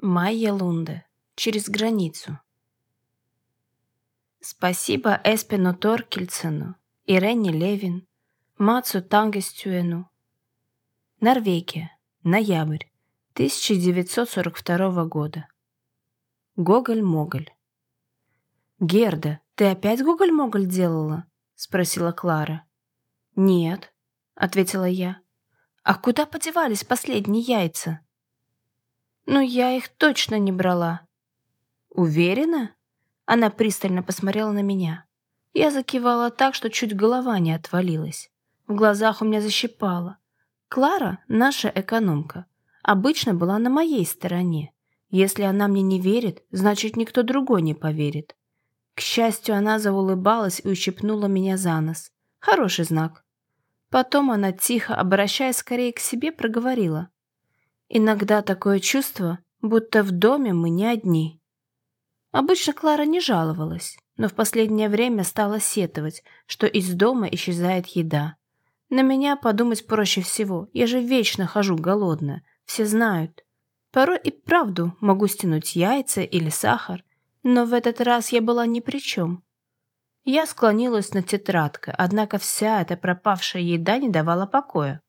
Майя Лунде. Через границу. Спасибо Эспину Торкельсену, Ирене Левин, Мацу Тангестюэну. Норвегия. Ноябрь 1942 года. Гоголь-Моголь. «Герда, ты опять Гоголь-Моголь делала?» — спросила Клара. «Нет», — ответила я. «А куда подевались последние яйца?» «Ну, я их точно не брала». «Уверена?» Она пристально посмотрела на меня. Я закивала так, что чуть голова не отвалилась. В глазах у меня защипало. Клара, наша экономка, обычно была на моей стороне. Если она мне не верит, значит, никто другой не поверит. К счастью, она заулыбалась и ущипнула меня за нос. Хороший знак. Потом она, тихо, обращаясь скорее к себе, проговорила. Иногда такое чувство, будто в доме мы не одни. Обычно Клара не жаловалась, но в последнее время стала сетовать, что из дома исчезает еда. На меня подумать проще всего, я же вечно хожу голодная, все знают. Порой и правду могу стянуть яйца или сахар, но в этот раз я была ни при чем. Я склонилась над тетрадкой, однако вся эта пропавшая еда не давала покоя.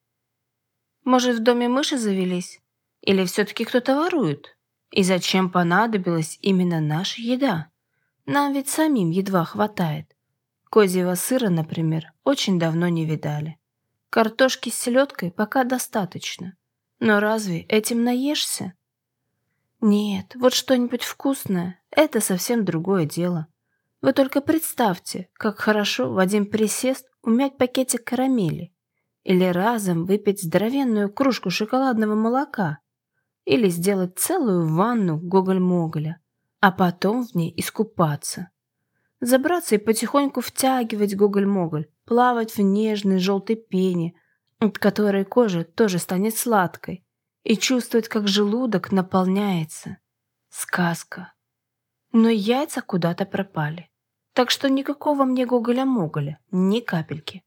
Может, в доме мыши завелись? Или все-таки кто-то ворует? И зачем понадобилась именно наша еда? Нам ведь самим едва хватает. Козьего сыра, например, очень давно не видали. Картошки с селедкой пока достаточно. Но разве этим наешься? Нет, вот что-нибудь вкусное – это совсем другое дело. Вы только представьте, как хорошо в один присест умять пакетик карамели или разом выпить здоровенную кружку шоколадного молока – или сделать целую ванну Гоголь-Моголя, а потом в ней искупаться. Забраться и потихоньку втягивать Гоголь-Моголь, плавать в нежной желтой пене, от которой кожа тоже станет сладкой, и чувствовать, как желудок наполняется. Сказка. Но яйца куда-то пропали. Так что никакого мне Гоголя-Моголя, ни капельки.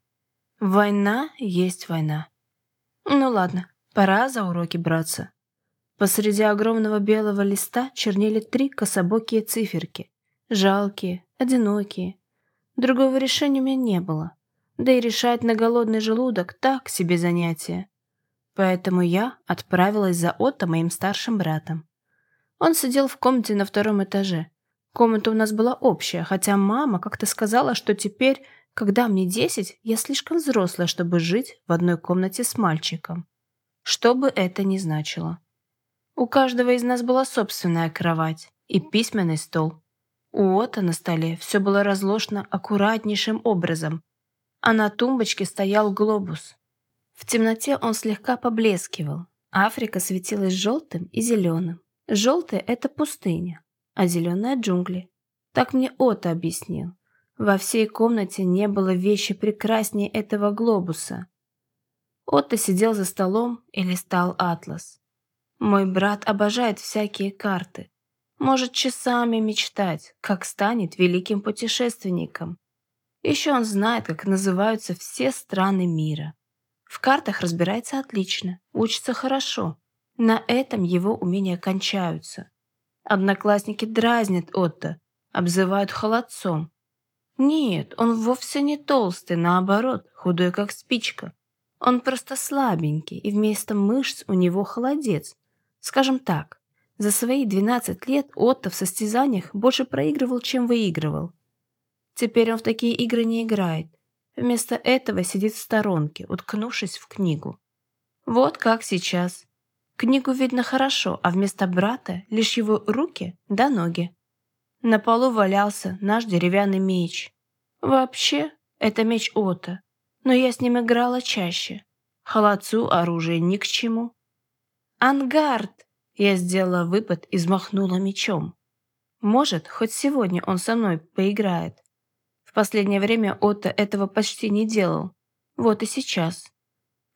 Война есть война. Ну ладно, пора за уроки браться. Посреди огромного белого листа чернели три кособокие циферки. Жалкие, одинокие. Другого решения у меня не было. Да и решать на голодный желудок так себе занятие. Поэтому я отправилась за Отто моим старшим братом. Он сидел в комнате на втором этаже. Комната у нас была общая, хотя мама как-то сказала, что теперь, когда мне десять, я слишком взрослая, чтобы жить в одной комнате с мальчиком. Что бы это ни значило. У каждого из нас была собственная кровать и письменный стол. У Ота на столе все было разложено аккуратнейшим образом, а на тумбочке стоял глобус. В темноте он слегка поблескивал. Африка светилась желтым и зеленым. Желтый – это пустыня, а зеленая – джунгли. Так мне Ота объяснил. Во всей комнате не было вещи прекраснее этого глобуса. Отто сидел за столом и листал атлас. Мой брат обожает всякие карты. Может часами мечтать, как станет великим путешественником. Еще он знает, как называются все страны мира. В картах разбирается отлично, учится хорошо. На этом его умения кончаются. Одноклассники дразнят Отто, обзывают холодцом. Нет, он вовсе не толстый, наоборот, худой как спичка. Он просто слабенький, и вместо мышц у него холодец, Скажем так, за свои 12 лет Отто в состязаниях больше проигрывал, чем выигрывал. Теперь он в такие игры не играет. Вместо этого сидит в сторонке, уткнувшись в книгу. Вот как сейчас. Книгу видно хорошо, а вместо брата лишь его руки да ноги. На полу валялся наш деревянный меч. Вообще, это меч Ота, но я с ним играла чаще. Холодцу оружие ни к чему. «Ангард!» Я сделала выпад и взмахнула мечом. Может, хоть сегодня он со мной поиграет. В последнее время Отто этого почти не делал. Вот и сейчас.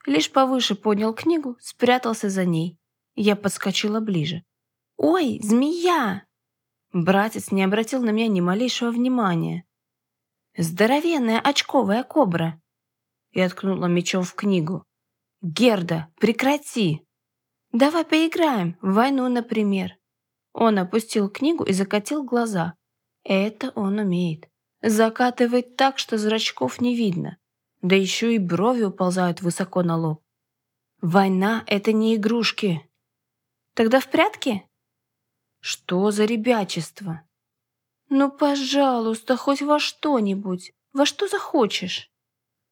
Лишь повыше поднял книгу, спрятался за ней. Я подскочила ближе. «Ой, змея!» Братец не обратил на меня ни малейшего внимания. «Здоровенная очковая кобра!» Я ткнула мечом в книгу. «Герда, прекрати!» Давай поиграем, в войну, например. Он опустил книгу и закатил глаза. Это он умеет. Закатывает так, что зрачков не видно. Да еще и брови уползают высоко на лоб. Война — это не игрушки. Тогда в прятки? Что за ребячество? Ну, пожалуйста, хоть во что-нибудь. Во что захочешь.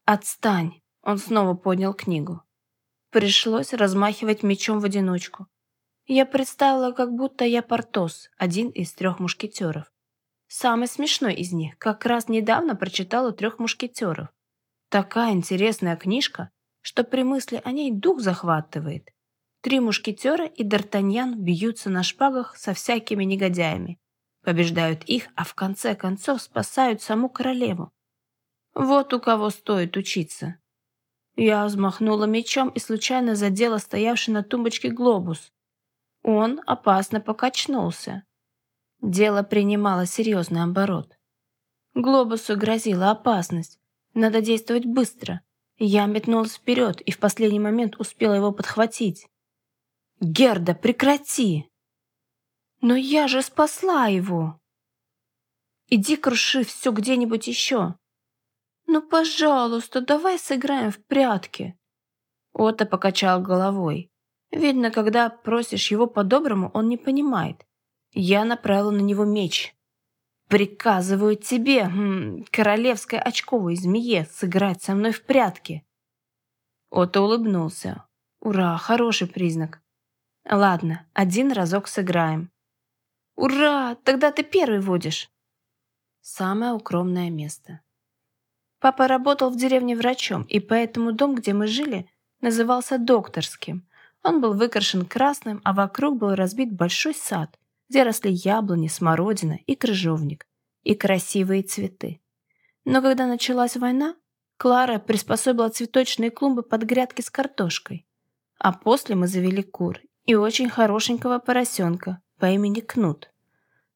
Отстань. Он снова поднял книгу. Пришлось размахивать мечом в одиночку. Я представила, как будто я Портос, один из трех мушкетеров. Самый смешной из них как раз недавно прочитала «Трех мушкетеров». Такая интересная книжка, что при мысли о ней дух захватывает. Три мушкетера и Д'Артаньян бьются на шпагах со всякими негодяями, побеждают их, а в конце концов спасают саму королеву. Вот у кого стоит учиться. Я взмахнула мечом и случайно задела стоявший на тумбочке глобус. Он опасно покачнулся. Дело принимало серьезный оборот. Глобусу грозила опасность. Надо действовать быстро. Я метнулась вперед и в последний момент успела его подхватить. «Герда, прекрати!» «Но я же спасла его!» «Иди круши все где-нибудь еще!» «Ну, пожалуйста, давай сыграем в прятки!» Ота покачал головой. Видно, когда просишь его по-доброму, он не понимает. Я направила на него меч. «Приказываю тебе, королевской очковой змее, сыграть со мной в прятки!» Отто улыбнулся. «Ура, хороший признак. Ладно, один разок сыграем». «Ура! Тогда ты первый водишь!» Самое укромное место. Папа работал в деревне врачом, и поэтому дом, где мы жили, назывался докторским. Он был выкрашен красным, а вокруг был разбит большой сад, где росли яблони, смородина и крыжовник, и красивые цветы. Но когда началась война, Клара приспособила цветочные клумбы под грядки с картошкой. А после мы завели кур и очень хорошенького поросенка по имени Кнут.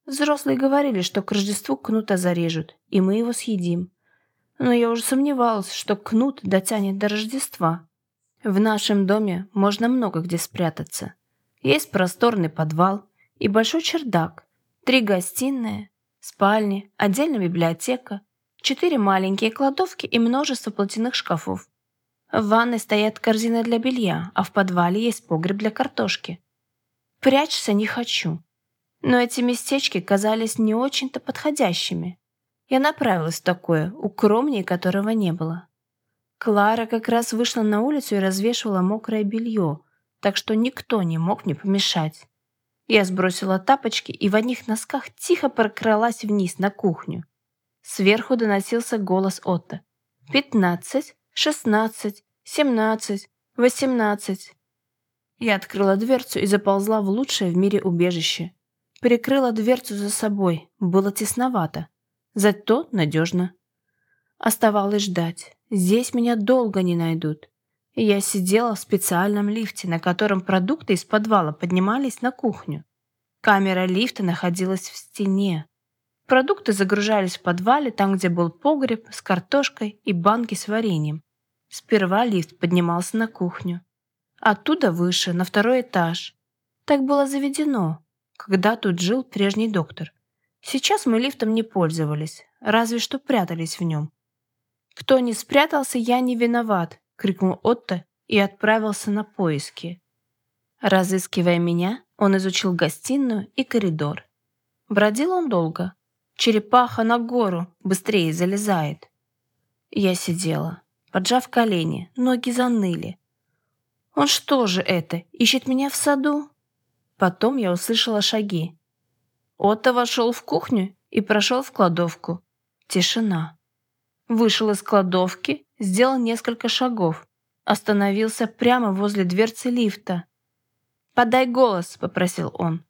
Взрослые говорили, что к Рождеству Кнута зарежут, и мы его съедим. Но я уже сомневалась, что Кнут дотянет до Рождества. В нашем доме можно много где спрятаться. Есть просторный подвал и большой чердак, три гостиные, спальни, отдельная библиотека, четыре маленькие кладовки и множество платяных шкафов. В ванной стоят корзины для белья, а в подвале есть погреб для картошки. Прячься не хочу. Но эти местечки казались не очень-то подходящими. Я направилась в такое, укромнее которого не было. Клара как раз вышла на улицу и развешивала мокрое белье, так что никто не мог мне помешать. Я сбросила тапочки и в одних носках тихо прокралась вниз на кухню. Сверху доносился голос Отто. «Пятнадцать, шестнадцать, семнадцать, восемнадцать». Я открыла дверцу и заползла в лучшее в мире убежище. Прикрыла дверцу за собой. Было тесновато. Зато надежно. Оставалось ждать. Здесь меня долго не найдут. Я сидела в специальном лифте, на котором продукты из подвала поднимались на кухню. Камера лифта находилась в стене. Продукты загружались в подвале, там, где был погреб с картошкой и банки с вареньем. Сперва лифт поднимался на кухню. Оттуда выше, на второй этаж. Так было заведено, когда тут жил прежний доктор. Сейчас мы лифтом не пользовались, разве что прятались в нем. «Кто не спрятался, я не виноват», — крикнул Отто и отправился на поиски. Разыскивая меня, он изучил гостиную и коридор. Бродил он долго. Черепаха на гору быстрее залезает. Я сидела, поджав колени, ноги заныли. Он что же это, ищет меня в саду? Потом я услышала шаги. Отто вошел в кухню и прошел в кладовку. Тишина. Вышел из кладовки, сделал несколько шагов. Остановился прямо возле дверцы лифта. «Подай голос», — попросил он.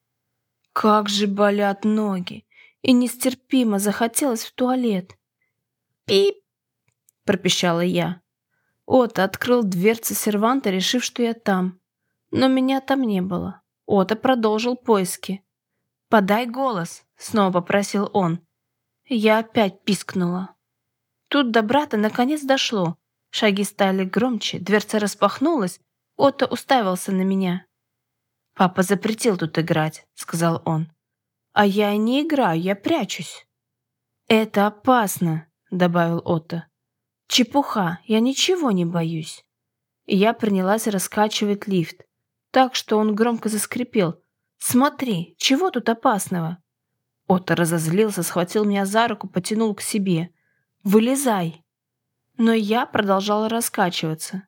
Как же болят ноги, и нестерпимо захотелось в туалет. «Пип!» — пропищала я. Ота открыл дверцы серванта, решив, что я там. Но меня там не было. Ота продолжил поиски. «Подай голос», — снова попросил он. Я опять пискнула. Тут до брата наконец дошло. Шаги стали громче, дверца распахнулась. Отто уставился на меня. «Папа запретил тут играть», — сказал он. «А я не играю, я прячусь». «Это опасно», — добавил Отто. «Чепуха, я ничего не боюсь». И я принялась раскачивать лифт, так что он громко заскрипел. «Смотри, чего тут опасного?» Отто разозлился, схватил меня за руку, потянул к себе. «Вылезай!» Но я продолжала раскачиваться.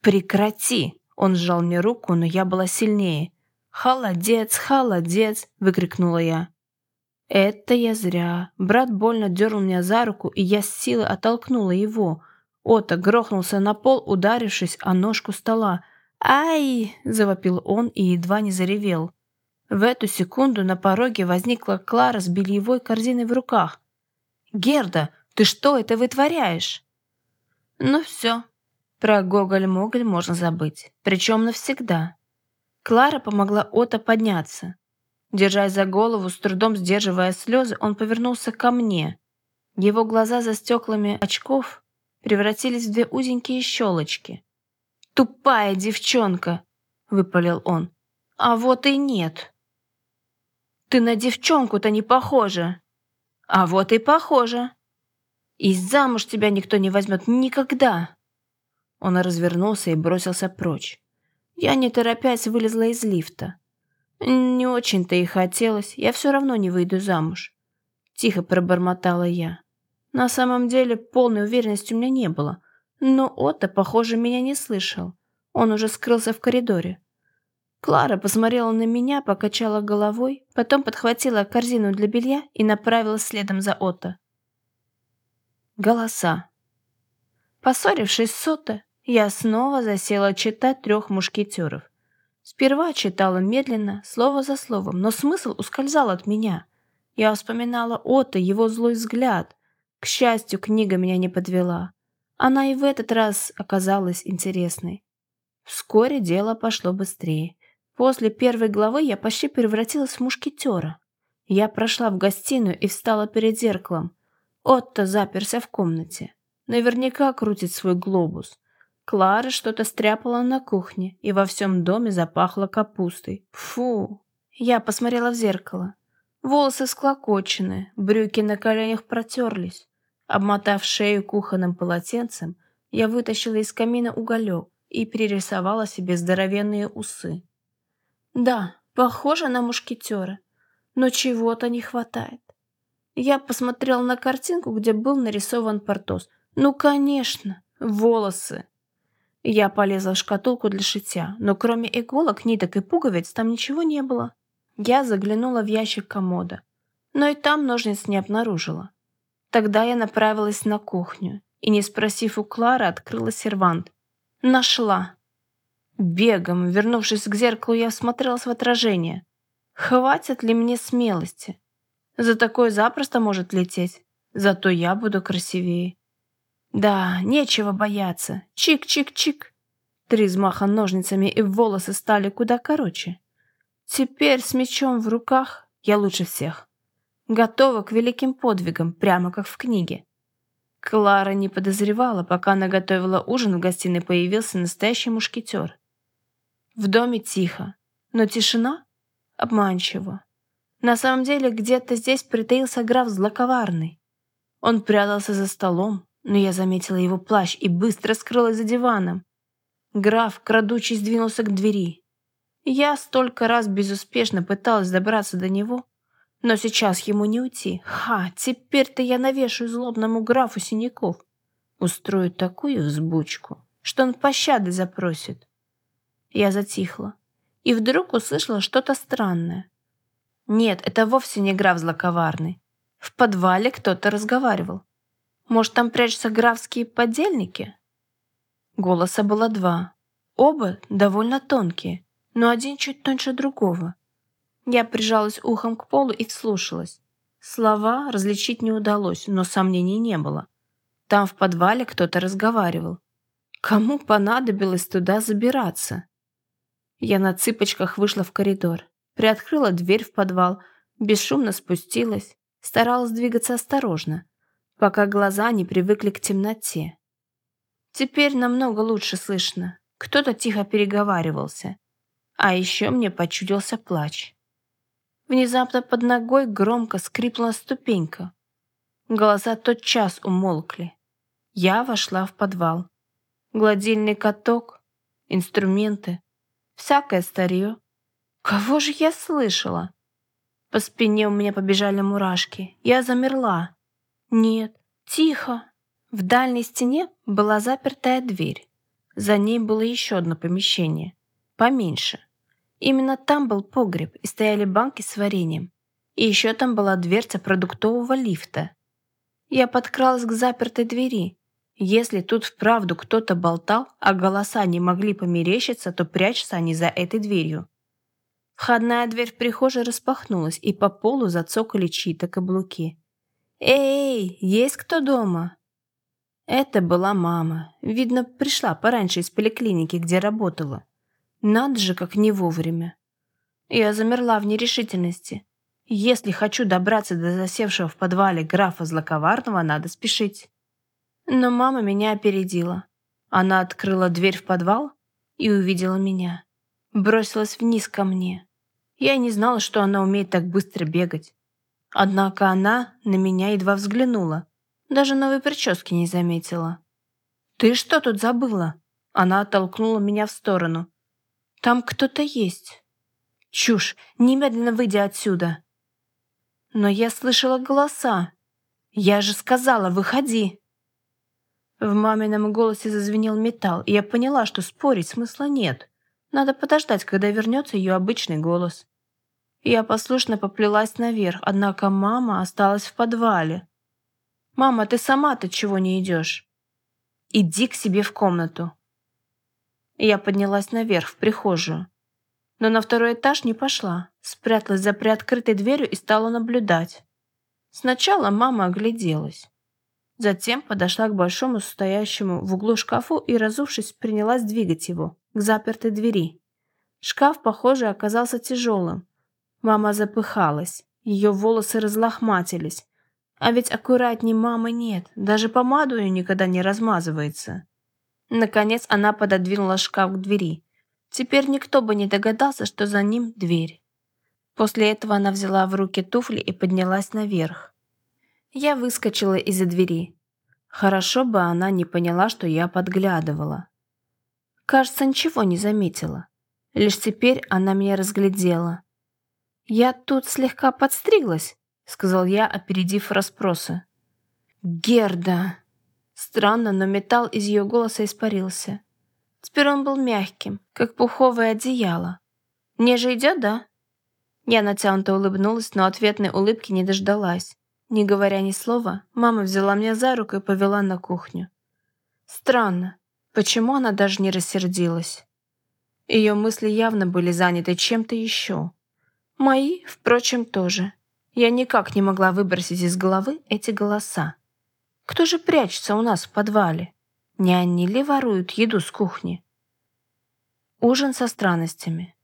«Прекрати!» Он сжал мне руку, но я была сильнее. «Холодец, холодец!» — выкрикнула я. Это я зря. Брат больно дернул меня за руку, и я с силой оттолкнула его. Отто грохнулся на пол, ударившись о ножку стола. «Ай!» — завопил он и едва не заревел. В эту секунду на пороге возникла Клара с бельевой корзиной в руках. «Герда, ты что это вытворяешь?» «Ну все, про Гоголь-Моголь можно забыть, причем навсегда». Клара помогла Отто подняться. Держась за голову, с трудом сдерживая слезы, он повернулся ко мне. Его глаза за стеклами очков превратились в две узенькие щелочки. «Тупая девчонка!» — выпалил он. «А вот и нет!» «Ты на девчонку-то не похожа!» «А вот и похожа!» «И замуж тебя никто не возьмет никогда!» Он развернулся и бросился прочь. Я, не торопясь, вылезла из лифта. «Не очень-то и хотелось, я все равно не выйду замуж», — тихо пробормотала я. На самом деле полной уверенности у меня не было, но Отто, похоже, меня не слышал. Он уже скрылся в коридоре. Клара посмотрела на меня, покачала головой, потом подхватила корзину для белья и направилась следом за Отто. Голоса. Поссорившись с Отто, я снова засела читать трех мушкетеров. Сперва читала медленно, слово за словом, но смысл ускользал от меня. Я вспоминала Отто, его злой взгляд. К счастью, книга меня не подвела. Она и в этот раз оказалась интересной. Вскоре дело пошло быстрее. После первой главы я почти превратилась в мушкетера. Я прошла в гостиную и встала перед зеркалом. Отто заперся в комнате. Наверняка крутит свой глобус. Клара что-то стряпала на кухне, и во всем доме запахло капустой. Фу! Я посмотрела в зеркало. Волосы склокочены, брюки на коленях протерлись. Обмотав шею кухонным полотенцем, я вытащила из камина уголек и перерисовала себе здоровенные усы. Да, похоже на мушкетера, но чего-то не хватает. Я посмотрела на картинку, где был нарисован Портос. Ну, конечно, волосы. Я полезла в шкатулку для шитья, но кроме иголок, ниток и пуговиц там ничего не было. Я заглянула в ящик комода, но и там ножниц не обнаружила. Тогда я направилась на кухню и, не спросив у Клары, открыла сервант. Нашла. Бегом, вернувшись к зеркалу, я всмотрелась в отражение. Хватит ли мне смелости? За такое запросто может лететь. Зато я буду красивее. Да, нечего бояться. Чик-чик-чик. Три взмаха ножницами и волосы стали куда короче. Теперь с мечом в руках я лучше всех. Готова к великим подвигам, прямо как в книге. Клара не подозревала, пока она готовила ужин, в гостиной появился настоящий мушкетер. В доме тихо, но тишина обманчива. На самом деле где-то здесь притаился граф злоковарный. Он прятался за столом, но я заметила его плащ и быстро скрылась за диваном. Граф, крадучись, двинулся к двери. Я столько раз безуспешно пыталась добраться до него, но сейчас ему не уйти. Ха, теперь-то я навешаю злобному графу синяков. Устрою такую взбучку, что он пощады запросит. Я затихла и вдруг услышала что-то странное. Нет, это вовсе не граф злоковарный. В подвале кто-то разговаривал. Может, там прячутся графские подельники? Голоса было два. Оба довольно тонкие, но один чуть тоньше другого. Я прижалась ухом к полу и вслушалась. Слова различить не удалось, но сомнений не было. Там в подвале кто-то разговаривал. Кому понадобилось туда забираться? Я на цыпочках вышла в коридор, приоткрыла дверь в подвал, бесшумно спустилась, старалась двигаться осторожно пока глаза не привыкли к темноте. Теперь намного лучше слышно. Кто-то тихо переговаривался. А еще мне почудился плач. Внезапно под ногой громко скрипнула ступенька. Голоса тотчас умолкли. Я вошла в подвал. Гладильный каток, инструменты, всякое старье. Кого же я слышала? По спине у меня побежали мурашки. Я замерла. Нет, тихо. В дальней стене была запертая дверь. За ней было еще одно помещение, поменьше. Именно там был погреб и стояли банки с вареньем. И еще там была дверца продуктового лифта. Я подкралась к запертой двери. Если тут вправду кто-то болтал, а голоса не могли померещиться, то прячутся они за этой дверью. Входная дверь в прихожей распахнулась, и по полу зацокали чьи-то каблуки. «Эй, есть кто дома?» Это была мама. Видно, пришла пораньше из поликлиники, где работала. Надо же, как не вовремя. Я замерла в нерешительности. Если хочу добраться до засевшего в подвале графа Злоковарного, надо спешить. Но мама меня опередила. Она открыла дверь в подвал и увидела меня. Бросилась вниз ко мне. Я не знала, что она умеет так быстро бегать. Однако она на меня едва взглянула, даже новой прически не заметила. «Ты что тут забыла?» Она оттолкнула меня в сторону. «Там кто-то есть». «Чушь! Немедленно выйди отсюда!» «Но я слышала голоса. Я же сказала, выходи!» В мамином голосе зазвенел металл, и я поняла, что спорить смысла нет. Надо подождать, когда вернется ее обычный голос. Я послушно поплелась наверх, однако мама осталась в подвале. «Мама, ты сама-то чего не идешь?» «Иди к себе в комнату». Я поднялась наверх, в прихожую. Но на второй этаж не пошла, спряталась за приоткрытой дверью и стала наблюдать. Сначала мама огляделась. Затем подошла к большому стоящему в углу шкафу и, разувшись, принялась двигать его к запертой двери. Шкаф, похоже, оказался тяжелым. Мама запыхалась, ее волосы разлохматились, а ведь аккуратней мамы нет, даже помаду ее никогда не размазывается. Наконец она пододвинула шкаф к двери. Теперь никто бы не догадался, что за ним дверь. После этого она взяла в руки туфли и поднялась наверх. Я выскочила из-за двери. Хорошо бы она не поняла, что я подглядывала. Кажется, ничего не заметила. Лишь теперь она меня разглядела. «Я тут слегка подстриглась», — сказал я, опередив расспросы. «Герда!» Странно, но металл из ее голоса испарился. Теперь он был мягким, как пуховое одеяло. «Мне же идет, да?» Я натянуто улыбнулась, но ответной улыбки не дождалась. Не говоря ни слова, мама взяла меня за руку и повела на кухню. Странно, почему она даже не рассердилась? Ее мысли явно были заняты чем-то еще. Мои, впрочем, тоже. Я никак не могла выбросить из головы эти голоса. Кто же прячется у нас в подвале? Не они ли воруют еду с кухни? Ужин со странностями.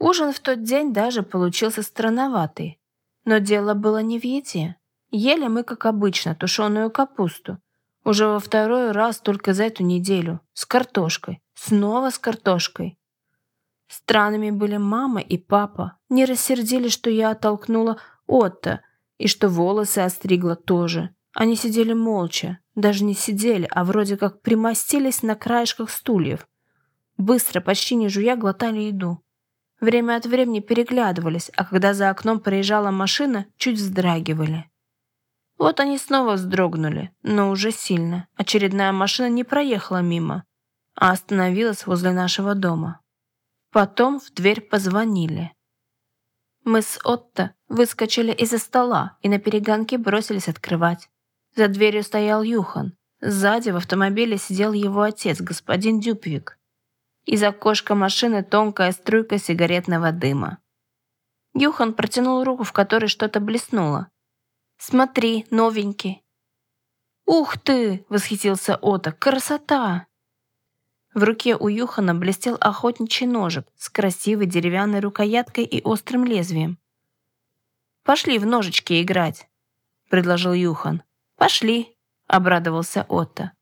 Ужин в тот день даже получился странноватый. Но дело было не в еде. Ели мы, как обычно, тушеную капусту. Уже во второй раз только за эту неделю. С картошкой. Снова с картошкой. Странными были мама и папа. Не рассердились, что я оттолкнула Отто, и что волосы остригла тоже. Они сидели молча. Даже не сидели, а вроде как примостились на краешках стульев. Быстро, почти не жуя, глотали еду. Время от времени переглядывались, а когда за окном проезжала машина, чуть вздрагивали. Вот они снова вздрогнули, но уже сильно. Очередная машина не проехала мимо, а остановилась возле нашего дома. Потом в дверь позвонили. Мы с Отто выскочили из-за стола и на перегонке бросились открывать. За дверью стоял Юхан. Сзади в автомобиле сидел его отец, господин Дюпвик. Из окошка машины тонкая струйка сигаретного дыма. Юхан протянул руку, в которой что-то блеснуло. «Смотри, новенький». «Ух ты!» — восхитился Ота. «Красота!» В руке у Юхана блестел охотничий ножик с красивой деревянной рукояткой и острым лезвием. «Пошли в ножички играть», — предложил Юхан. «Пошли», — обрадовался Отто.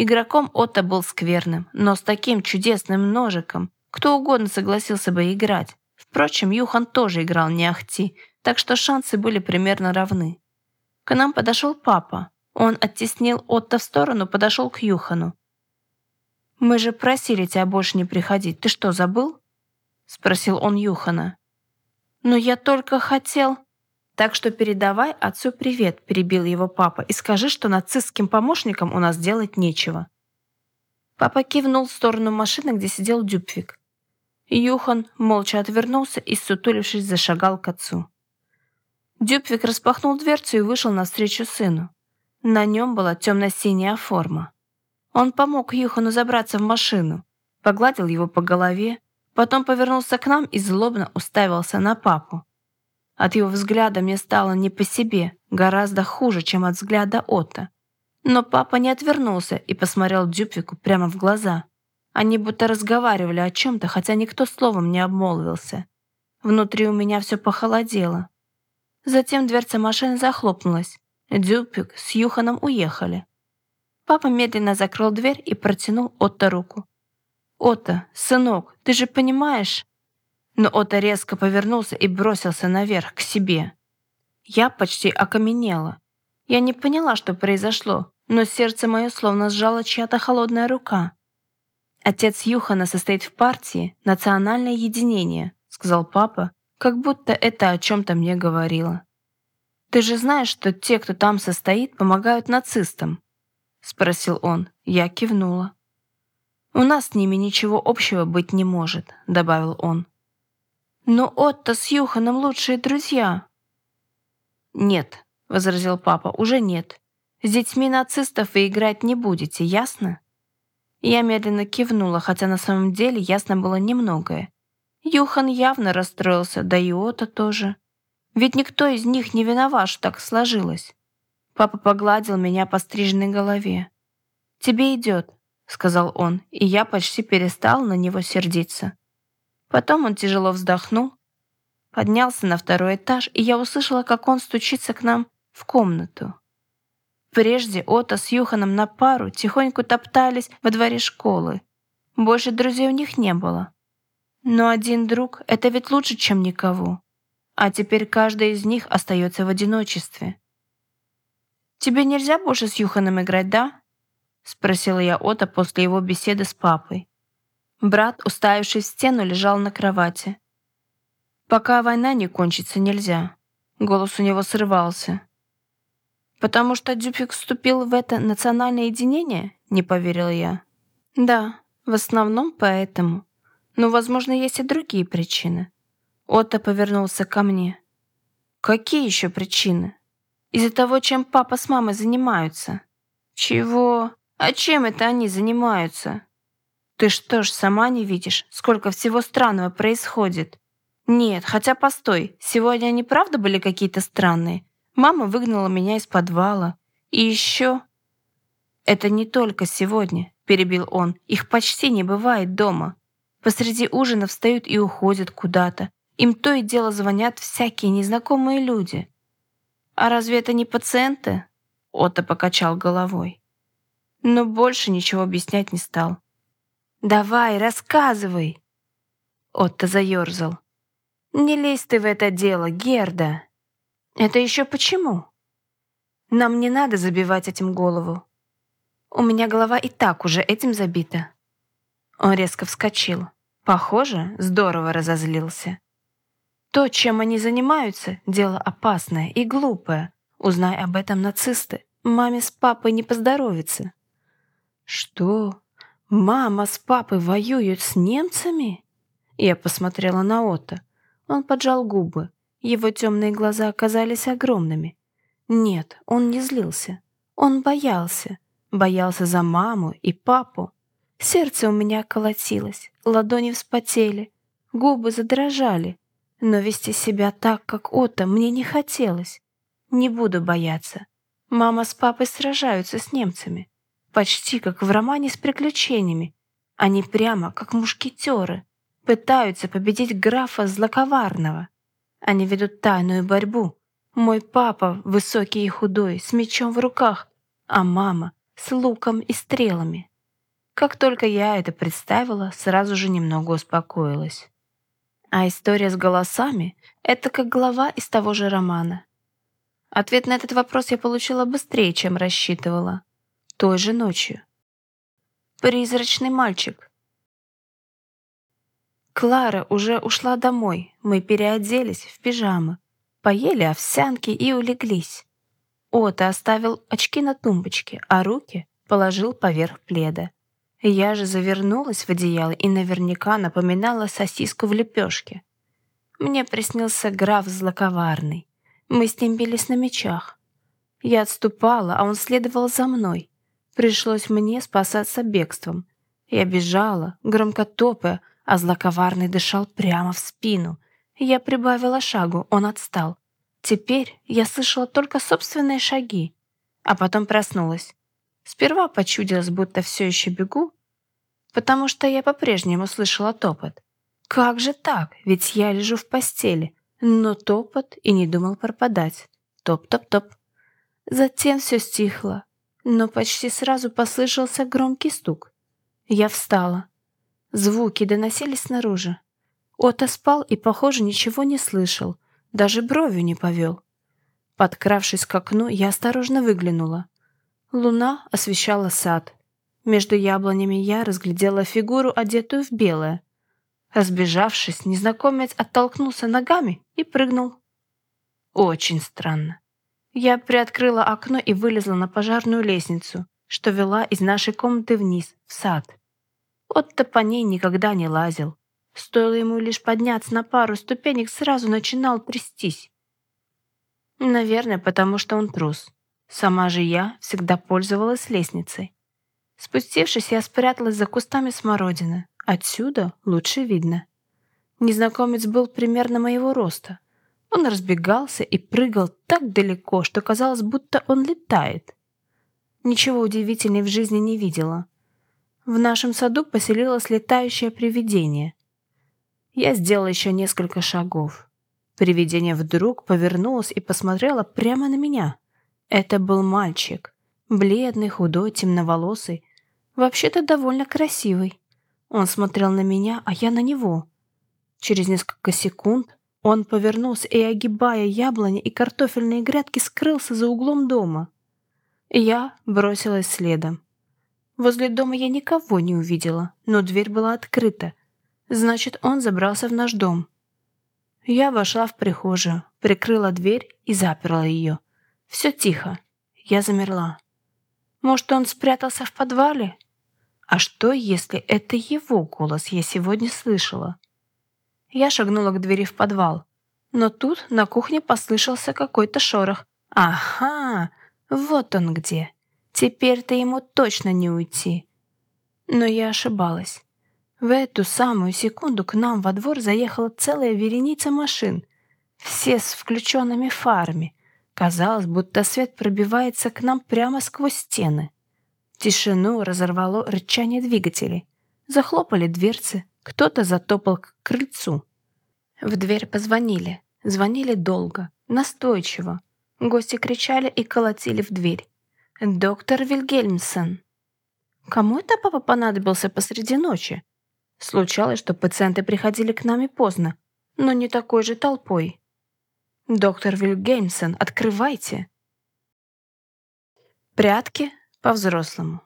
Игроком Отто был скверным, но с таким чудесным ножиком кто угодно согласился бы играть. Впрочем, Юхан тоже играл не ахти, так что шансы были примерно равны. К нам подошел папа. Он оттеснил Отто в сторону, подошел к Юхану. «Мы же просили тебя больше не приходить. Ты что, забыл?» Спросил он Юхана. «Но я только хотел...» «Так что передавай отцу привет», перебил его папа, «и скажи, что нацистским помощникам у нас делать нечего». Папа кивнул в сторону машины, где сидел Дюпвик. Юхан молча отвернулся и, сутулившись, зашагал к отцу. Дюпвик распахнул дверцу и вышел навстречу сыну. На нем была темно-синяя форма. Он помог Юхану забраться в машину, погладил его по голове, потом повернулся к нам и злобно уставился на папу. От его взгляда мне стало не по себе, гораздо хуже, чем от взгляда Отто. Но папа не отвернулся и посмотрел Дюпвику прямо в глаза. Они будто разговаривали о чем-то, хотя никто словом не обмолвился. Внутри у меня все похолодело. Затем дверца машины захлопнулась. Дюпик с Юханом уехали. Папа медленно закрыл дверь и протянул Отто руку. «Отто, сынок, ты же понимаешь?» Но Отто резко повернулся и бросился наверх, к себе. Я почти окаменела. Я не поняла, что произошло, но сердце мое словно сжала чья-то холодная рука. «Отец Юхана состоит в партии «Национальное единение», — сказал папа, как будто это о чем-то мне говорило. «Ты же знаешь, что те, кто там состоит, помогают нацистам?» — спросил он. Я кивнула. «У нас с ними ничего общего быть не может», — добавил он. «Но Отто с Юханом лучшие друзья». «Нет», — возразил папа, — «уже нет. С детьми нацистов вы играть не будете, ясно?» Я медленно кивнула, хотя на самом деле ясно было немногое. Юхан явно расстроился, да и Ота тоже. Ведь никто из них не виноват, что так сложилось. Папа погладил меня по стриженной голове. «Тебе идет», — сказал он, и я почти перестал на него сердиться. Потом он тяжело вздохнул, поднялся на второй этаж, и я услышала, как он стучится к нам в комнату. Прежде Ота с Юханом на пару тихонько топтались во дворе школы. Больше друзей у них не было. Но один друг — это ведь лучше, чем никого. А теперь каждый из них остается в одиночестве. «Тебе нельзя больше с Юханом играть, да?» — спросила я Ота после его беседы с папой. Брат, уставившись в стену, лежал на кровати. «Пока война не кончится, нельзя». Голос у него срывался. «Потому что Дюпик вступил в это национальное единение?» — не поверила я. «Да, в основном поэтому. Но, возможно, есть и другие причины». Отто повернулся ко мне. «Какие еще причины?» «Из-за того, чем папа с мамой занимаются». «Чего? А чем это они занимаются?» «Ты что ж, сама не видишь, сколько всего странного происходит?» «Нет, хотя постой, сегодня они правда были какие-то странные? Мама выгнала меня из подвала. И еще... Это не только сегодня, перебил он. Их почти не бывает дома. Посреди ужина встают и уходят куда-то. Им то и дело звонят всякие незнакомые люди. А разве это не пациенты? Отто покачал головой. Но больше ничего объяснять не стал. «Давай, рассказывай!» Отто заерзал. «Не лезь ты в это дело, Герда!» Это еще почему? Нам не надо забивать этим голову. У меня голова и так уже этим забита. Он резко вскочил. Похоже, здорово разозлился. То, чем они занимаются, дело опасное и глупое. Узнай об этом нацисты. Маме с папой не поздоровится. Что? Мама с папой воюют с немцами? Я посмотрела на Отто. Он поджал губы. Его темные глаза оказались огромными. Нет, он не злился. Он боялся. Боялся за маму и папу. Сердце у меня колотилось, ладони вспотели, губы задрожали. Но вести себя так, как Отто, мне не хотелось. Не буду бояться. Мама с папой сражаются с немцами. Почти как в романе с приключениями. Они прямо как мушкетеры. Пытаются победить графа Злоковарного. Они ведут тайную борьбу. Мой папа высокий и худой, с мечом в руках, а мама с луком и стрелами. Как только я это представила, сразу же немного успокоилась. А история с голосами — это как глава из того же романа. Ответ на этот вопрос я получила быстрее, чем рассчитывала. Той же ночью. Призрачный мальчик. Клара уже ушла домой. Мы переоделись в пижамы, поели овсянки и улеглись. Ота оставил очки на тумбочке, а руки положил поверх пледа. Я же завернулась в одеяло и наверняка напоминала сосиску в лепешке. Мне приснился граф злоковарный. Мы с ним бились на мечах. Я отступала, а он следовал за мной. Пришлось мне спасаться бегством. Я бежала, громко топая, а злоковарный дышал прямо в спину. Я прибавила шагу, он отстал. Теперь я слышала только собственные шаги, а потом проснулась. Сперва почудилось, будто все еще бегу, потому что я по-прежнему слышала топот. Как же так? Ведь я лежу в постели. Но топот и не думал пропадать. Топ-топ-топ. Затем все стихло, но почти сразу послышался громкий стук. Я встала. Звуки доносились снаружи. Ота спал и, похоже, ничего не слышал, даже бровью не повел. Подкравшись к окну, я осторожно выглянула. Луна освещала сад. Между яблонями я разглядела фигуру, одетую в белое. Разбежавшись, незнакомец оттолкнулся ногами и прыгнул. Очень странно. Я приоткрыла окно и вылезла на пожарную лестницу, что вела из нашей комнаты вниз, в сад. Отто по ней никогда не лазил. Стоило ему лишь подняться на пару ступенек, сразу начинал трястись. Наверное, потому что он трус. Сама же я всегда пользовалась лестницей. Спустившись, я спряталась за кустами смородины. Отсюда лучше видно. Незнакомец был примерно моего роста. Он разбегался и прыгал так далеко, что казалось, будто он летает. Ничего удивительного в жизни не видела. В нашем саду поселилось летающее привидение. Я сделала еще несколько шагов. Привидение вдруг повернулось и посмотрело прямо на меня. Это был мальчик. Бледный, худой, темноволосый. Вообще-то довольно красивый. Он смотрел на меня, а я на него. Через несколько секунд он повернулся и, огибая яблони и картофельные грядки, скрылся за углом дома. Я бросилась следом. Возле дома я никого не увидела, но дверь была открыта. Значит, он забрался в наш дом. Я вошла в прихожую, прикрыла дверь и заперла ее. Все тихо. Я замерла. Может, он спрятался в подвале? А что, если это его голос я сегодня слышала? Я шагнула к двери в подвал. Но тут на кухне послышался какой-то шорох. Ага, вот он где. Теперь-то ему точно не уйти. Но я ошибалась. В эту самую секунду к нам во двор заехала целая вереница машин. Все с включенными фарами. Казалось, будто свет пробивается к нам прямо сквозь стены. Тишину разорвало рычание двигателей. Захлопали дверцы, кто-то затопал к крыльцу. В дверь позвонили. Звонили долго, настойчиво. Гости кричали и колотили в дверь. «Доктор Вильгельмсон!» Кому это папа понадобился посреди ночи? Случалось, что пациенты приходили к нам и поздно, но не такой же толпой. «Доктор Вильгельмсон, открывайте!» Прятки по-взрослому.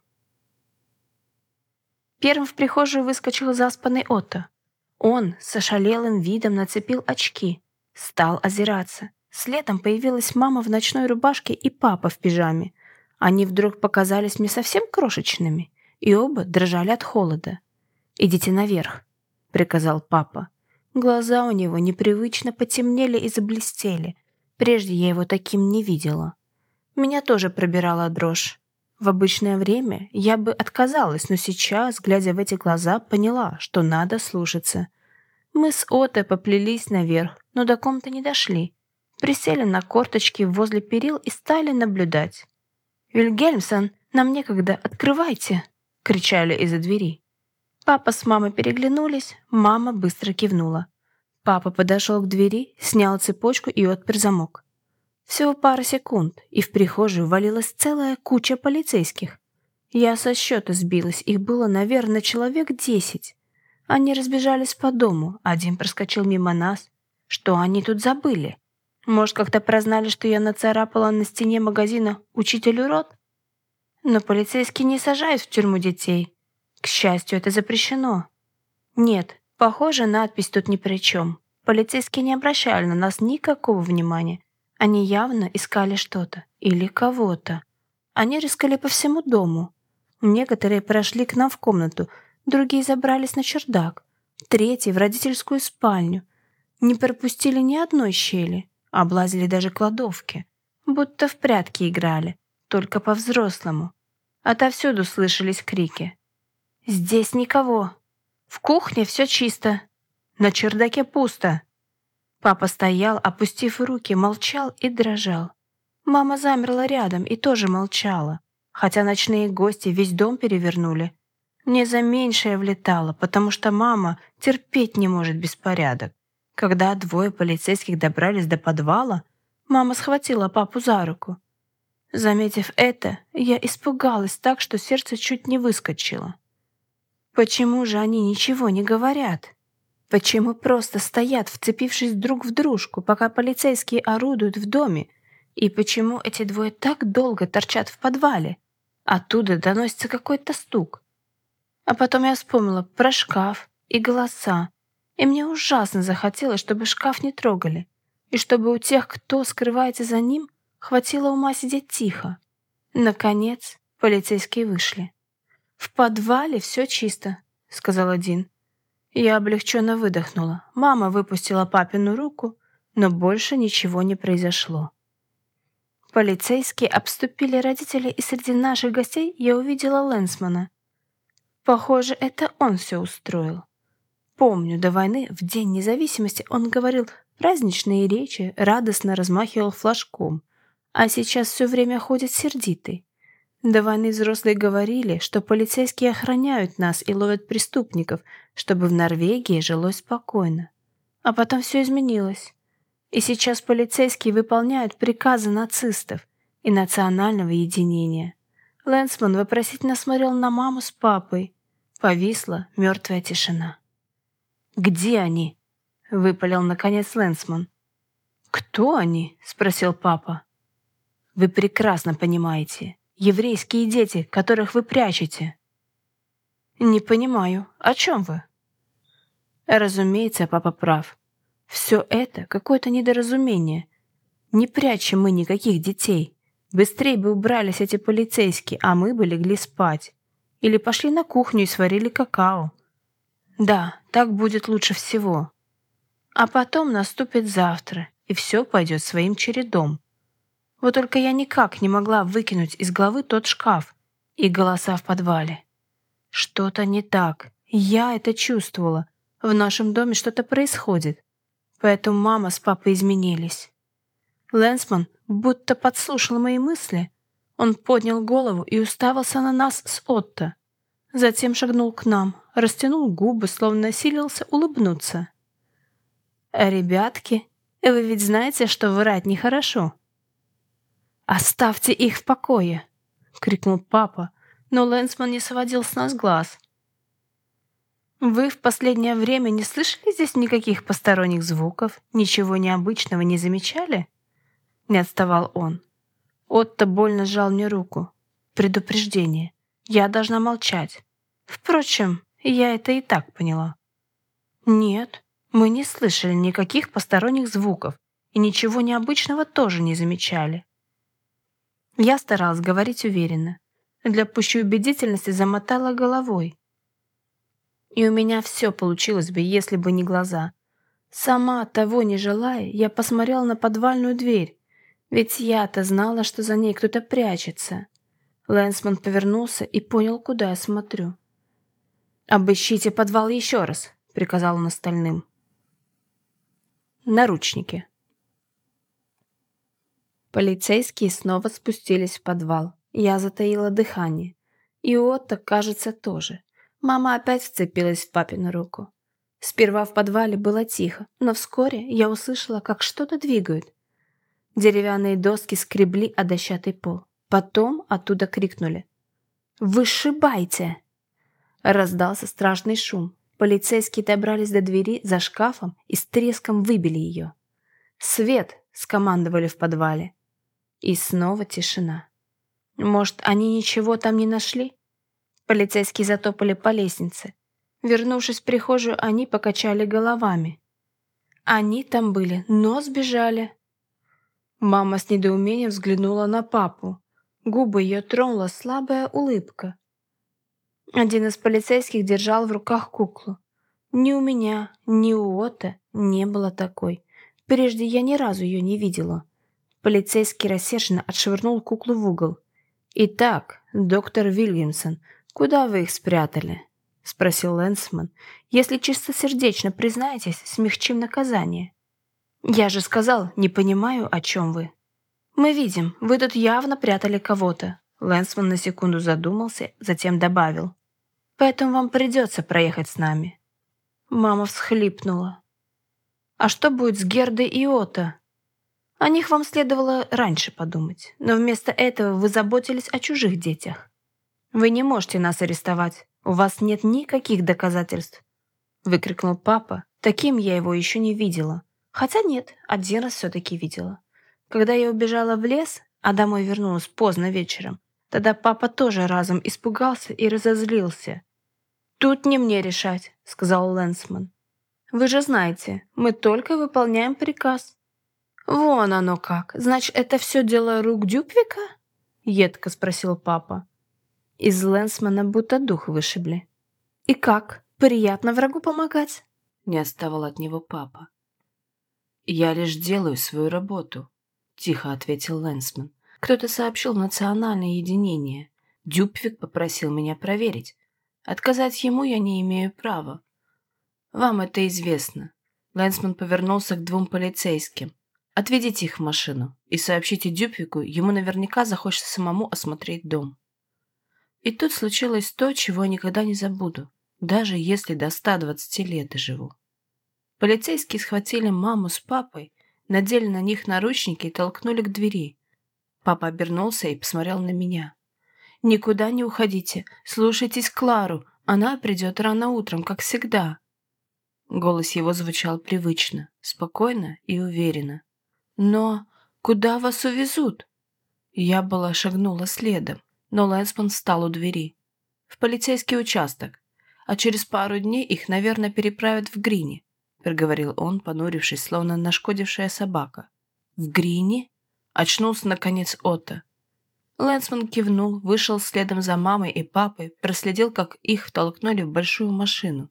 Первым в прихожую выскочил заспанный Отто. Он с ошалелым видом нацепил очки, стал озираться. Следом появилась мама в ночной рубашке и папа в пижаме. Они вдруг показались мне совсем крошечными, и оба дрожали от холода. «Идите наверх», — приказал папа. Глаза у него непривычно потемнели и заблестели. Прежде я его таким не видела. Меня тоже пробирала дрожь. В обычное время я бы отказалась, но сейчас, глядя в эти глаза, поняла, что надо слушаться. Мы с Отой поплелись наверх, но до комнаты не дошли. Присели на корточки возле перил и стали наблюдать. «Вильгельмсон, нам некогда, открывайте!» — кричали из-за двери. Папа с мамой переглянулись, мама быстро кивнула. Папа подошел к двери, снял цепочку и отпер замок. Всего пара секунд, и в прихожую валилась целая куча полицейских. Я со счета сбилась, их было, наверное, человек десять. Они разбежались по дому, один проскочил мимо нас. Что они тут забыли? Может, как-то прознали, что я нацарапала на стене магазина «Учитель урод»? Но полицейские не сажают в тюрьму детей. К счастью, это запрещено. Нет, похоже, надпись тут ни при чем. Полицейские не обращали на нас никакого внимания. Они явно искали что-то или кого-то. Они рыскали по всему дому. Некоторые прошли к нам в комнату, другие забрались на чердак, третьи — в родительскую спальню. Не пропустили ни одной щели, облазили даже кладовки, будто в прятки играли, только по-взрослому. Отовсюду слышались крики. «Здесь никого! В кухне все чисто! На чердаке пусто!» Папа стоял, опустив руки, молчал и дрожал. Мама замерла рядом и тоже молчала, хотя ночные гости весь дом перевернули. Мне за меньшее влетало, потому что мама терпеть не может беспорядок. Когда двое полицейских добрались до подвала, мама схватила папу за руку. Заметив это, я испугалась так, что сердце чуть не выскочило. Почему же они ничего не говорят? Почему просто стоят, вцепившись друг в дружку, пока полицейские орудуют в доме? И почему эти двое так долго торчат в подвале? Оттуда доносится какой-то стук. А потом я вспомнила про шкаф и голоса, и мне ужасно захотелось, чтобы шкаф не трогали, и чтобы у тех, кто скрывается за ним, хватило ума сидеть тихо. Наконец, полицейские вышли. «В подвале все чисто», — сказал один. Я облегченно выдохнула. Мама выпустила папину руку, но больше ничего не произошло. Полицейские обступили родителей, и среди наших гостей я увидела Лэнсмана. Похоже, это он все устроил. Помню, до войны, в День независимости, он говорил праздничные речи, радостно размахивал флажком, а сейчас все время ходит сердитый. До войны взрослые говорили, что полицейские охраняют нас и ловят преступников, чтобы в Норвегии жилось спокойно. А потом все изменилось. И сейчас полицейские выполняют приказы нацистов и национального единения. Лэнсман вопросительно смотрел на маму с папой. Повисла мертвая тишина. «Где они?» — выпалил наконец Лэнсман. «Кто они?» — спросил папа. «Вы прекрасно понимаете еврейские дети, которых вы прячете». «Не понимаю, о чем вы?» «Разумеется, папа прав. Все это какое-то недоразумение. Не прячем мы никаких детей. Быстрее бы убрались эти полицейские, а мы бы легли спать. Или пошли на кухню и сварили какао. Да, так будет лучше всего. А потом наступит завтра, и все пойдет своим чередом. Вот только я никак не могла выкинуть из головы тот шкаф и голоса в подвале. Что-то не так. Я это чувствовала. В нашем доме что-то происходит. Поэтому мама с папой изменились. Лэнсман будто подслушал мои мысли. Он поднял голову и уставился на нас с Отто. Затем шагнул к нам, растянул губы, словно силился улыбнуться. «Ребятки, вы ведь знаете, что врать нехорошо?» «Оставьте их в покое!» — крикнул папа, но Лэнсман не сводил с нас глаз. «Вы в последнее время не слышали здесь никаких посторонних звуков, ничего необычного не замечали?» Не отставал он. Отто больно сжал мне руку. «Предупреждение. Я должна молчать. Впрочем, я это и так поняла». «Нет, мы не слышали никаких посторонних звуков и ничего необычного тоже не замечали. Я старалась говорить уверенно. Для пущей убедительности замотала головой. И у меня все получилось бы, если бы не глаза. Сама, того не желая, я посмотрела на подвальную дверь, ведь я-то знала, что за ней кто-то прячется. Лэнсман повернулся и понял, куда я смотрю. «Обыщите подвал еще раз», — приказал он остальным. «Наручники». Полицейские снова спустились в подвал. Я затаила дыхание. И Отто, кажется, тоже. Мама опять вцепилась в папину руку. Сперва в подвале было тихо, но вскоре я услышала, как что-то двигают. Деревянные доски скребли о дощатый пол. Потом оттуда крикнули. «Вышибайте!» Раздался страшный шум. Полицейские добрались до двери за шкафом и с треском выбили ее. «Свет!» — скомандовали в подвале. И снова тишина. Может, они ничего там не нашли? Полицейские затопали по лестнице. Вернувшись в прихожую, они покачали головами. Они там были, но сбежали. Мама с недоумением взглянула на папу. Губы ее тронула слабая улыбка. Один из полицейских держал в руках куклу. Ни у меня, ни у Ота не было такой. Прежде я ни разу ее не видела. Полицейский рассерженно отшвырнул куклу в угол. «Итак, доктор Вильямсон, куда вы их спрятали?» — спросил Лэнсман. «Если чистосердечно признаетесь, смягчим наказание». «Я же сказал, не понимаю, о чем вы». «Мы видим, вы тут явно прятали кого-то». Лэнсман на секунду задумался, затем добавил. «Поэтому вам придется проехать с нами». Мама всхлипнула. «А что будет с Гердой и Ота?» О них вам следовало раньше подумать, но вместо этого вы заботились о чужих детях. Вы не можете нас арестовать, у вас нет никаких доказательств. Выкрикнул папа, таким я его еще не видела. Хотя нет, один раз все-таки видела. Когда я убежала в лес, а домой вернулась поздно вечером, тогда папа тоже разом испугался и разозлился. «Тут не мне решать», — сказал Лэнсман. «Вы же знаете, мы только выполняем приказ». «Вон оно как! Значит, это все дело рук Дюпвика?» — едко спросил папа. Из Лэнсмана будто дух вышибли. «И как? Приятно врагу помогать?» Не отставал от него папа. «Я лишь делаю свою работу», — тихо ответил Лэнсман. «Кто-то сообщил национальное единение. Дюпвик попросил меня проверить. Отказать ему я не имею права. Вам это известно». Лэнсман повернулся к двум полицейским. Отведите их в машину и сообщите Дюпвику, ему наверняка захочется самому осмотреть дом. И тут случилось то, чего я никогда не забуду, даже если до 120 лет доживу. Полицейские схватили маму с папой, надели на них наручники и толкнули к двери. Папа обернулся и посмотрел на меня. «Никуда не уходите, слушайтесь Клару, она придет рано утром, как всегда». Голос его звучал привычно, спокойно и уверенно. «Но куда вас увезут?» Я была шагнула следом, но Лэнсман встал у двери. «В полицейский участок, а через пару дней их, наверное, переправят в Грине», проговорил он, понурившись, словно нашкодившая собака. «В Грине?» Очнулся, наконец, Отто. Лэнсман кивнул, вышел следом за мамой и папой, проследил, как их втолкнули в большую машину.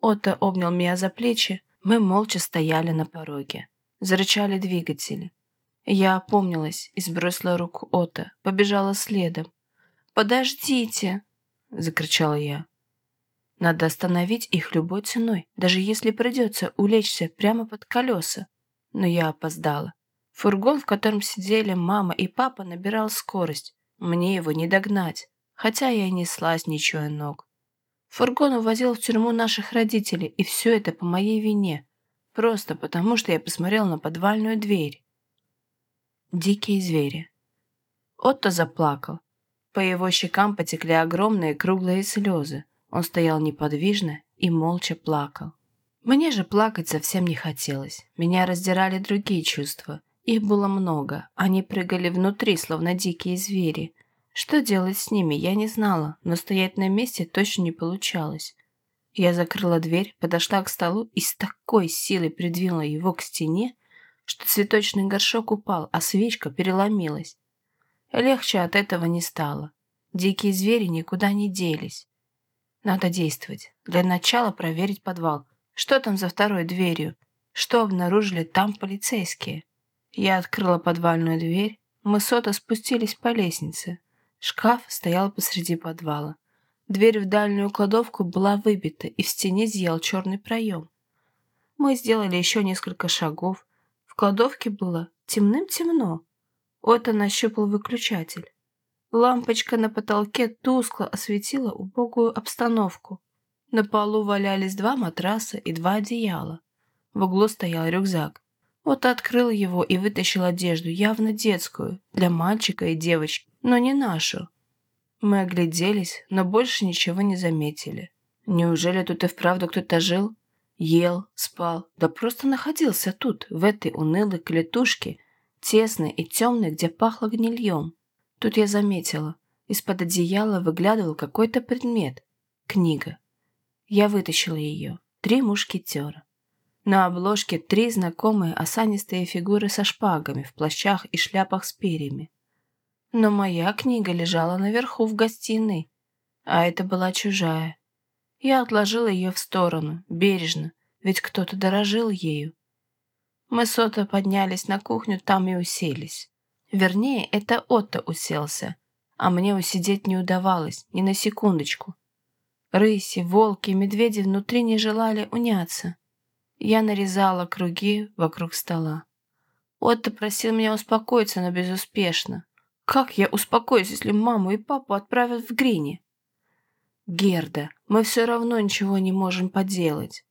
Отто обнял меня за плечи, мы молча стояли на пороге. Зарычали двигатели. Я опомнилась и сбросила руку Ота, побежала следом. «Подождите!» — закричала я. Надо остановить их любой ценой, даже если придется улечься прямо под колеса. Но я опоздала. Фургон, в котором сидели мама и папа, набирал скорость. Мне его не догнать, хотя я и неслась ничего ног. Фургон увозил в тюрьму наших родителей, и все это по моей вине. Просто потому, что я посмотрел на подвальную дверь. Дикие звери. Отто заплакал. По его щекам потекли огромные круглые слезы. Он стоял неподвижно и молча плакал. Мне же плакать совсем не хотелось. Меня раздирали другие чувства. Их было много. Они прыгали внутри, словно дикие звери. Что делать с ними, я не знала, но стоять на месте точно не получалось. Я закрыла дверь, подошла к столу и с такой силой придвинула его к стене, что цветочный горшок упал, а свечка переломилась. Легче от этого не стало. Дикие звери никуда не делись. Надо действовать. Для начала проверить подвал. Что там за второй дверью? Что обнаружили там полицейские? Я открыла подвальную дверь. Мы с Ото спустились по лестнице. Шкаф стоял посреди подвала. Дверь в дальнюю кладовку была выбита, и в стене зиял черный проем. Мы сделали еще несколько шагов. В кладовке было темным-темно. Отто нащупал выключатель. Лампочка на потолке тускло осветила убогую обстановку. На полу валялись два матраса и два одеяла. В углу стоял рюкзак. Отто открыл его и вытащил одежду, явно детскую, для мальчика и девочки, но не нашу. Мы огляделись, но больше ничего не заметили. Неужели тут и вправду кто-то жил? Ел, спал, да просто находился тут, в этой унылой клетушке, тесной и темной, где пахло гнильем. Тут я заметила, из-под одеяла выглядывал какой-то предмет. Книга. Я вытащила ее. Три мушкетера. На обложке три знакомые осанистые фигуры со шпагами в плащах и шляпах с перьями. Но моя книга лежала наверху в гостиной, а это была чужая. Я отложила ее в сторону, бережно, ведь кто-то дорожил ею. Мы с Отто поднялись на кухню, там и уселись. Вернее, это Отто уселся, а мне усидеть не удавалось ни на секундочку. Рыси, волки, медведи внутри не желали уняться. Я нарезала круги вокруг стола. Отто просил меня успокоиться, но безуспешно. Как я успокоюсь, если маму и папу отправят в Грини? Герда, мы все равно ничего не можем поделать.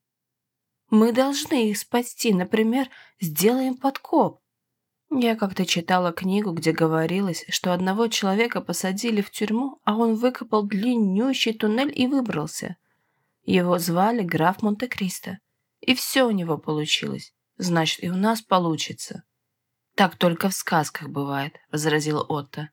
Мы должны их спасти, например, сделаем подкоп. Я как-то читала книгу, где говорилось, что одного человека посадили в тюрьму, а он выкопал длиннющий туннель и выбрался. Его звали граф Монте-Кристо. И все у него получилось. Значит, и у нас получится. Так только в сказках бывает, возразила Отто.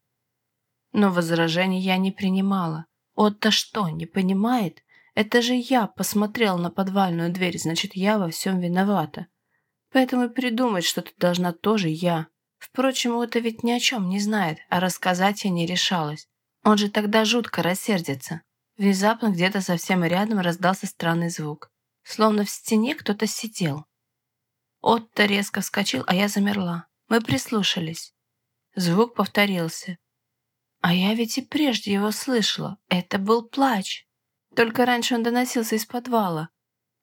Но возражений я не принимала. Отто что, не понимает? Это же я посмотрел на подвальную дверь, значит, я во всем виновата. Поэтому придумать что-то должна тоже я. Впрочем, Отто ведь ни о чем не знает, а рассказать я не решалась. Он же тогда жутко рассердится. Внезапно где-то совсем рядом раздался странный звук. Словно в стене кто-то сидел. Отто резко вскочил, а я замерла. Мы прислушались. Звук повторился. А я ведь и прежде его слышала. Это был плач. Только раньше он доносился из подвала,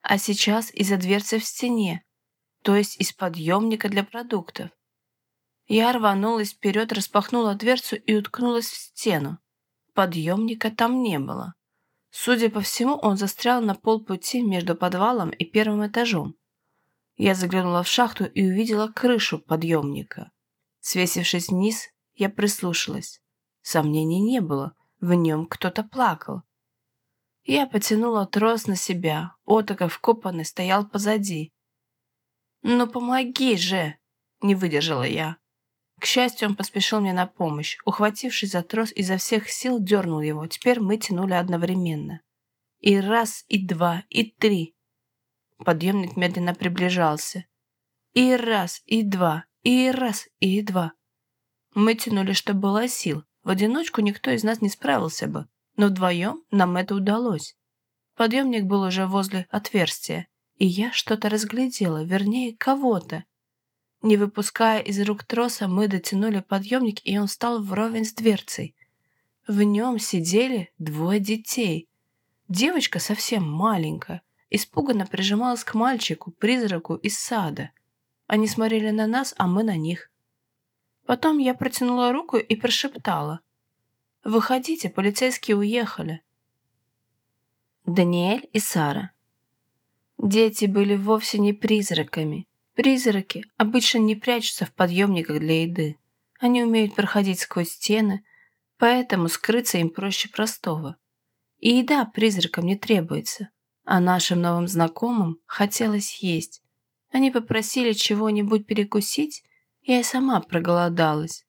а сейчас из-за дверцы в стене, то есть из подъемника для продуктов. Я рванулась вперед, распахнула дверцу и уткнулась в стену. Подъемника там не было. Судя по всему, он застрял на полпути между подвалом и первым этажом. Я заглянула в шахту и увидела крышу подъемника. Свесившись вниз, я прислушалась. Сомнений не было, в нем кто-то плакал. Я потянула трос на себя, Отоков вкопанный стоял позади. «Ну помоги же!» — не выдержала я. К счастью, он поспешил мне на помощь. Ухватившись за трос, изо всех сил дернул его. Теперь мы тянули одновременно. И раз, и два, и три. Подъемник медленно приближался. И раз, и два, и раз, и два. Мы тянули, что было сил. В одиночку никто из нас не справился бы, но вдвоем нам это удалось. Подъемник был уже возле отверстия, и я что-то разглядела, вернее, кого-то. Не выпуская из рук троса, мы дотянули подъемник, и он стал вровень с дверцей. В нем сидели двое детей. Девочка совсем маленькая, испуганно прижималась к мальчику, призраку из сада. Они смотрели на нас, а мы на них. Потом я протянула руку и прошептала. «Выходите, полицейские уехали». Даниэль и Сара. Дети были вовсе не призраками. Призраки обычно не прячутся в подъемниках для еды. Они умеют проходить сквозь стены, поэтому скрыться им проще простого. И еда призракам не требуется, а нашим новым знакомым хотелось есть. Они попросили чего-нибудь перекусить, я и сама проголодалась.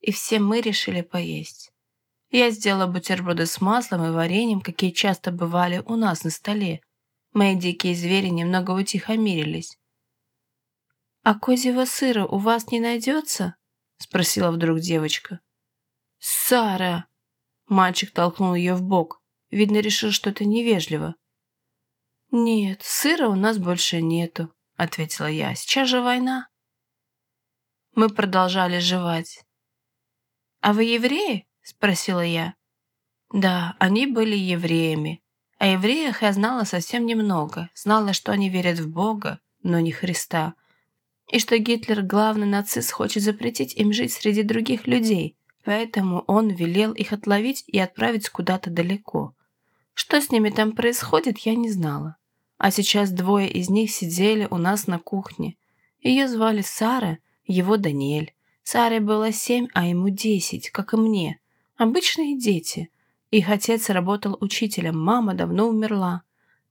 И все мы решили поесть. Я сделала бутерброды с маслом и вареньем, какие часто бывали у нас на столе. Мои дикие звери немного утихомирились. «А козьего сыра у вас не найдется?» — спросила вдруг девочка. «Сара!» — мальчик толкнул ее в бок. Видно, решил, что это невежливо. «Нет, сыра у нас больше нету», — ответила я. «Сейчас же война». Мы продолжали жевать. «А вы евреи?» — спросила я. Да, они были евреями. О евреях я знала совсем немного. Знала, что они верят в Бога, но не Христа. И что Гитлер, главный нацист, хочет запретить им жить среди других людей. Поэтому он велел их отловить и отправить куда-то далеко. Что с ними там происходит, я не знала. А сейчас двое из них сидели у нас на кухне. Ее звали Сара, его Даниэль. Саре было семь, а ему десять, как и мне. Обычные дети. Их отец работал учителем, мама давно умерла.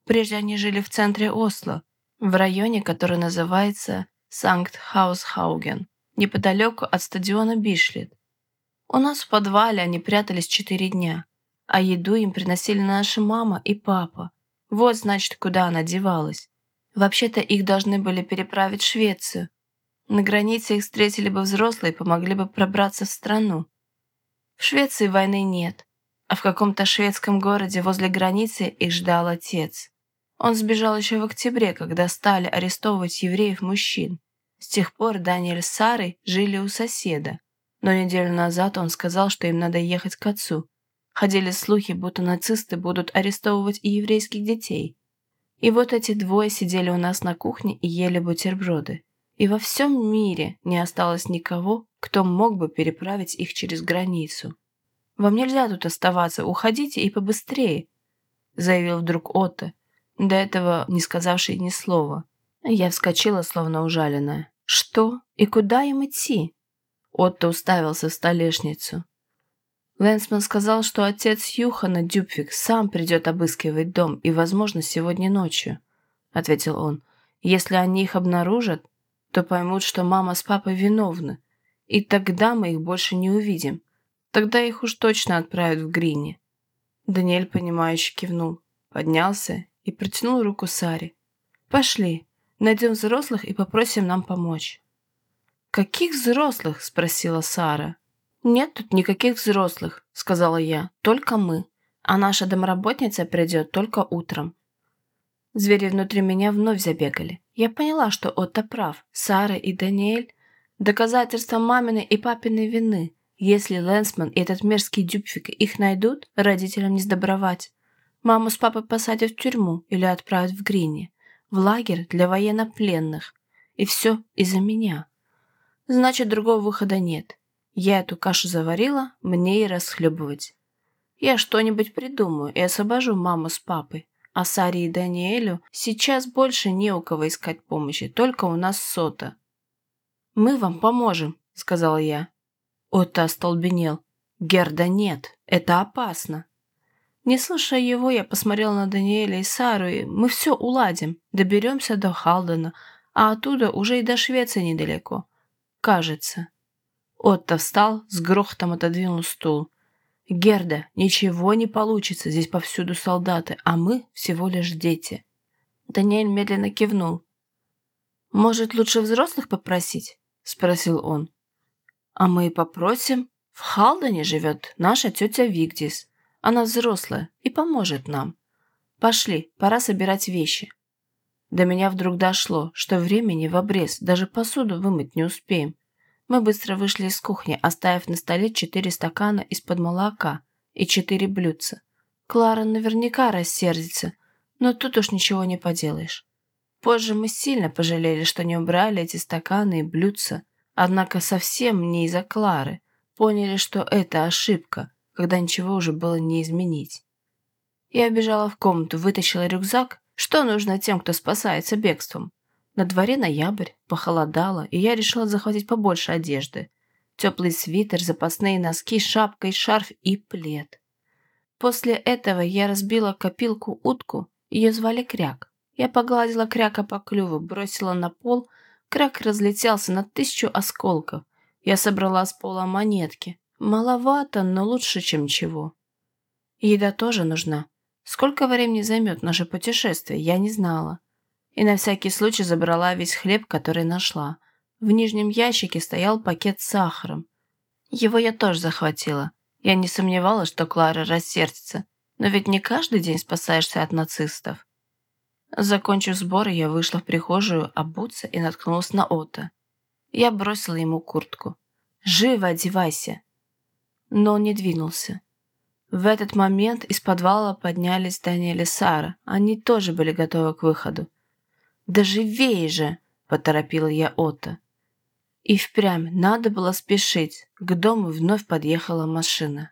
Прежде они жили в центре Осло, в районе, который называется Санкт-Хаусхауген, неподалеку от стадиона Бишлет. У нас в подвале они прятались четыре дня, а еду им приносили наша мама и папа. Вот, значит, куда она девалась. Вообще-то их должны были переправить в Швецию. На границе их встретили бы взрослые и помогли бы пробраться в страну. В Швеции войны нет, а в каком-то шведском городе возле границы их ждал отец. Он сбежал еще в октябре, когда стали арестовывать евреев-мужчин. С тех пор Даниэль с Сарой жили у соседа. Но неделю назад он сказал, что им надо ехать к отцу. Ходили слухи, будто нацисты будут арестовывать и еврейских детей. И вот эти двое сидели у нас на кухне и ели бутерброды. И во всем мире не осталось никого, кто мог бы переправить их через границу. «Вам нельзя тут оставаться, уходите и побыстрее», заявил вдруг Отто, до этого не сказавший ни слова. Я вскочила, словно ужаленная. «Что? И куда им идти?» Отто уставился в столешницу. Лэнсман сказал, что отец Юхана Дюпвик сам придет обыскивать дом и, возможно, сегодня ночью, — ответил он. Если они их обнаружат, то поймут, что мама с папой виновны, и тогда мы их больше не увидим. Тогда их уж точно отправят в Грине. Даниэль, понимающе кивнул, поднялся и протянул руку Саре. «Пошли, найдем взрослых и попросим нам помочь». «Каких взрослых?» – спросила Сара. «Нет тут никаких взрослых», – сказала я, – «только мы, а наша домработница придет только утром». Звери внутри меня вновь забегали. Я поняла, что Отто прав. Сара и Даниэль – доказательство маминой и папиной вины. Если Лэнсман и этот мерзкий дюбфик их найдут, родителям не сдобровать. Маму с папой посадят в тюрьму или отправят в Грине, в лагерь для военнопленных. И все из-за меня. Значит, другого выхода нет. Я эту кашу заварила, мне и расхлебывать. Я что-нибудь придумаю и освобожу маму с папой. А Саре и Даниэлю сейчас больше не у кого искать помощи, только у нас сота. «Мы вам поможем», — сказала я. Отто остолбенел. «Герда нет, это опасно». Не слушая его, я посмотрела на Даниэля и Сару, и мы все уладим, доберемся до Халдена, а оттуда уже и до Швеции недалеко. Кажется. Отто встал, с грохотом отодвинул стул. «Герда, ничего не получится, здесь повсюду солдаты, а мы всего лишь дети». Даниэль медленно кивнул. «Может, лучше взрослых попросить?» — спросил он. «А мы и попросим. В Халдене живет наша тетя Вигдис. Она взрослая и поможет нам. Пошли, пора собирать вещи. До меня вдруг дошло, что времени в обрез, даже посуду вымыть не успеем. Мы быстро вышли из кухни, оставив на столе четыре стакана из-под молока и четыре блюдца. Клара наверняка рассердится, но тут уж ничего не поделаешь. Позже мы сильно пожалели, что не убрали эти стаканы и блюдца, однако совсем не из-за Клары. Поняли, что это ошибка, когда ничего уже было не изменить. Я бежала в комнату, вытащила рюкзак. Что нужно тем, кто спасается бегством? На дворе ноябрь, похолодало, и я решила захватить побольше одежды. Теплый свитер, запасные носки, шапка и шарф и плед. После этого я разбила копилку утку, ее звали Кряк. Я погладила Кряка по клюву, бросила на пол, Кряк разлетелся на тысячу осколков. Я собрала с пола монетки. Маловато, но лучше, чем чего. Еда тоже нужна. Сколько времени займет наше путешествие, я не знала. И на всякий случай забрала весь хлеб, который нашла. В нижнем ящике стоял пакет с сахаром. Его я тоже захватила. Я не сомневалась, что Клара рассердится. Но ведь не каждый день спасаешься от нацистов. Закончив сборы, я вышла в прихожую обуться и наткнулась на Ота. Я бросила ему куртку. «Живо одевайся!» но он не двинулся. В этот момент из подвала поднялись Даниэль и Сара. Они тоже были готовы к выходу. «Да живее же!» – поторопила я Отто. И впрямь надо было спешить. К дому вновь подъехала машина.